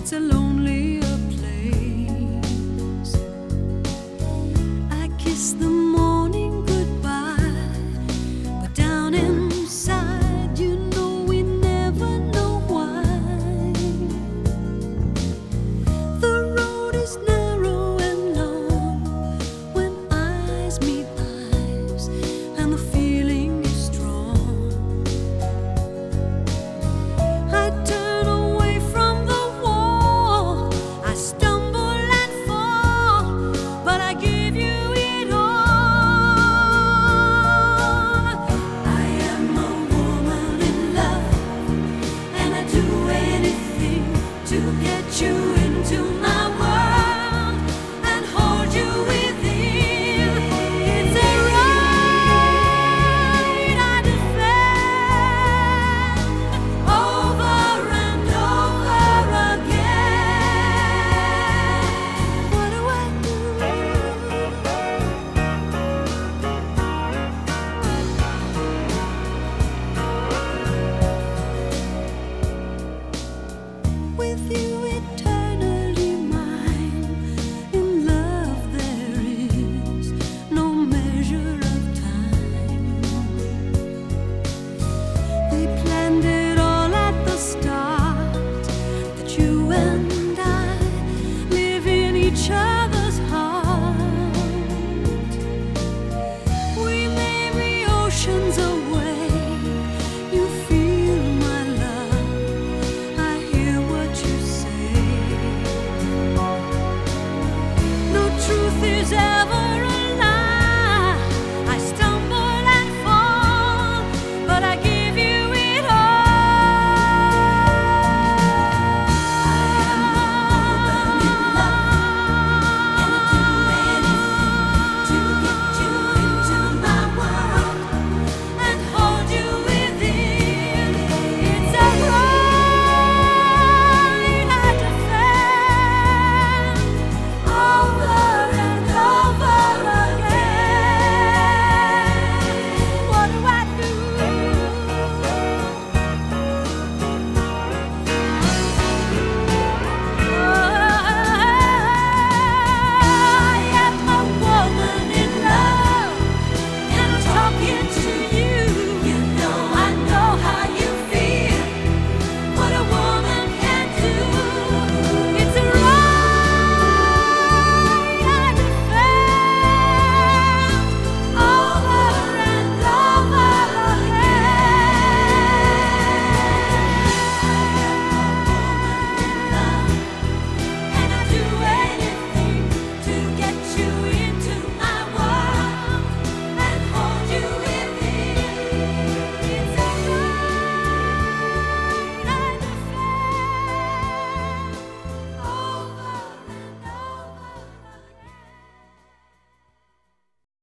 it's a long you